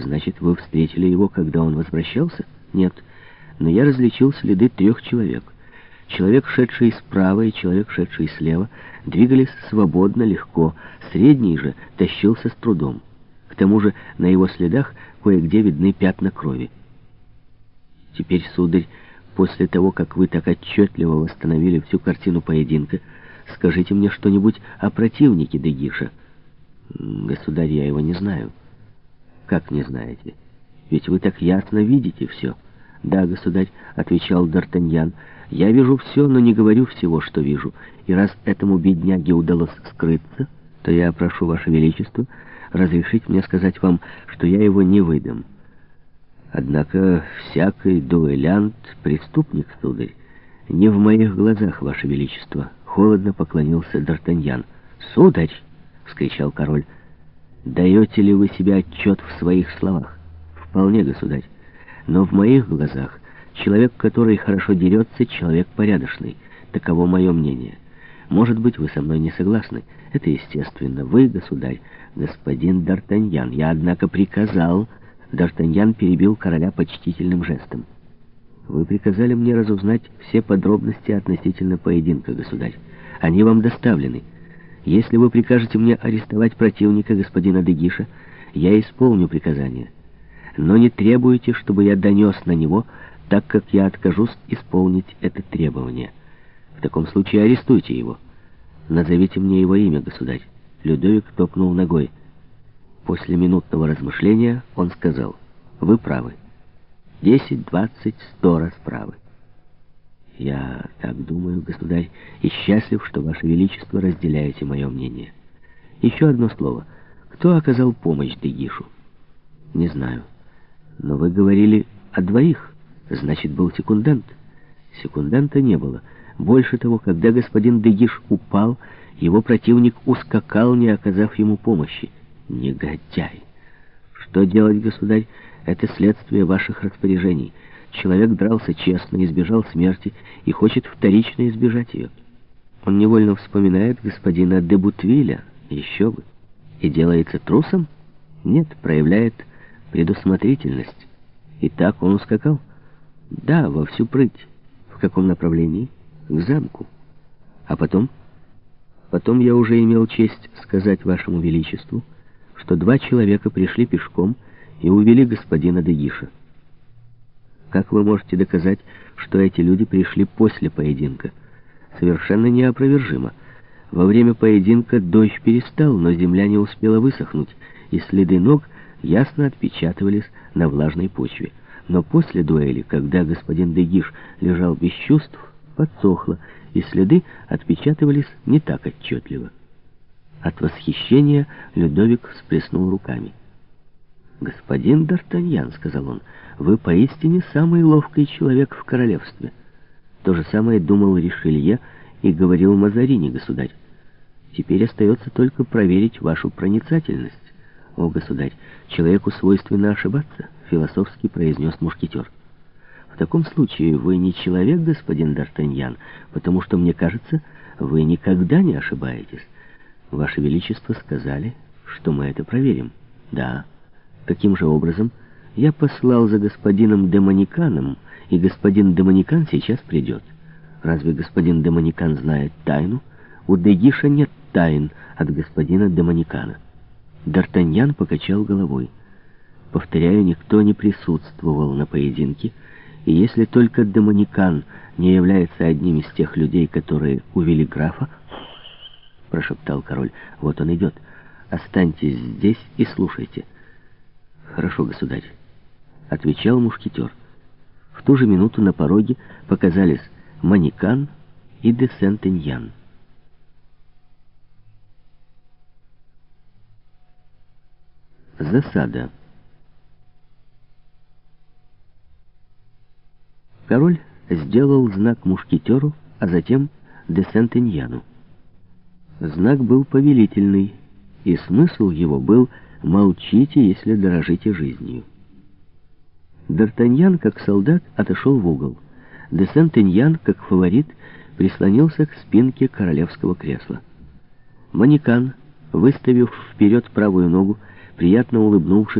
Значит, вы встретили его, когда он возвращался? Нет, но я различил следы трех человек. Человек, шедший справа, и человек, шедший слева, двигались свободно, легко. Средний же тащился с трудом. К тому же на его следах кое-где видны пятна крови. Теперь, сударь, после того, как вы так отчетливо восстановили всю картину поединка, скажите мне что-нибудь о противнике Дегиша. Государь, я его не знаю. Как не знаете? Ведь вы так ясно видите все. Да, государь, отвечал Д'Артаньян, я вижу все, но не говорю всего, что вижу. И раз этому бедняге удалось скрыться, то я прошу, Ваше Величество, разрешить мне сказать вам, что я его не выдам. Однако всякий дуэлянт — преступник, сударь. Не в моих глазах, Ваше Величество. Холодно поклонился Д'Артаньян. «Сударь!» — вскричал король. «Даете ли вы себе отчет в своих словах?» «Вполне, государь. Но в моих глазах человек, который хорошо дерется, человек порядочный. Таково мое мнение. Может быть, вы со мной не согласны. Это естественно. Вы, государь, господин Д'Артаньян. Я, однако, приказал...» Д'Артаньян перебил короля почтительным жестом. «Вы приказали мне разузнать все подробности относительно поединка, государь. Они вам доставлены». Если вы прикажете мне арестовать противника господина Дегиша, я исполню приказание. Но не требуйте, чтобы я донес на него, так как я откажусь исполнить это требование. В таком случае арестуйте его. Назовите мне его имя, государь. Людовик топнул ногой. После минутного размышления он сказал, вы правы. Десять, двадцать, сто раз правы. Я так думаю, государь, и счастлив, что Ваше Величество разделяете мое мнение. Еще одно слово. Кто оказал помощь Дегишу? Не знаю. Но вы говорили о двоих. Значит, был секундант. Секунданта не было. Больше того, когда господин Дегиш упал, его противник ускакал, не оказав ему помощи. Негодяй! Что делать, государь? Это следствие ваших распоряжений. Человек дрался честно, избежал смерти и хочет вторично избежать ее. Он невольно вспоминает господина де Бутвиля, еще бы, и делается трусом? Нет, проявляет предусмотрительность. И так он ускакал? Да, во всю прыть. В каком направлении? К замку. А потом? Потом я уже имел честь сказать вашему величеству, что два человека пришли пешком и увели господина Дегиша. Как вы можете доказать, что эти люди пришли после поединка? Совершенно неопровержимо. Во время поединка дождь перестал, но земля не успела высохнуть, и следы ног ясно отпечатывались на влажной почве. Но после дуэли, когда господин Дегиш лежал без чувств, подсохло, и следы отпечатывались не так отчетливо. От восхищения Людовик всплеснул руками. «Господин Д'Артаньян», — сказал он, — «вы поистине самый ловкий человек в королевстве». То же самое думал Ришелье и говорил Мазарини, государь. Теперь остается только проверить вашу проницательность. О, государь, человеку свойственно ошибаться, философски произнес мушкетер. В таком случае вы не человек, господин Д'Артаньян, потому что, мне кажется, вы никогда не ошибаетесь. Ваше Величество сказали, что мы это проверим. Да. Каким же образом? Я послал за господином Демониканом, и господин Демоникан сейчас придет. Разве господин Демоникан знает тайну? У Дегиша нет тайн от господина Демоникана. Д'Артаньян покачал головой. Повторяю, никто не присутствовал на поединке, и если только Демоникан не является одним из тех людей, которые увели графа, прошептал король, вот он идет, останьтесь здесь и слушайте. «Хорошо, государь», — отвечал мушкетер. В ту же минуту на пороге показались Маникан и де Сент-Эньян. Засада. Король сделал знак мушкетеру, а затем де Сент-Эньяну. Знак был повелительный, и смысл его был Молчите, если дорожите жизнью. Д'Артаньян, как солдат, отошел в угол. Де Сент-Эньян, как фаворит, прислонился к спинке королевского кресла. Манекан, выставив вперед правую ногу, приятно улыбнувшись,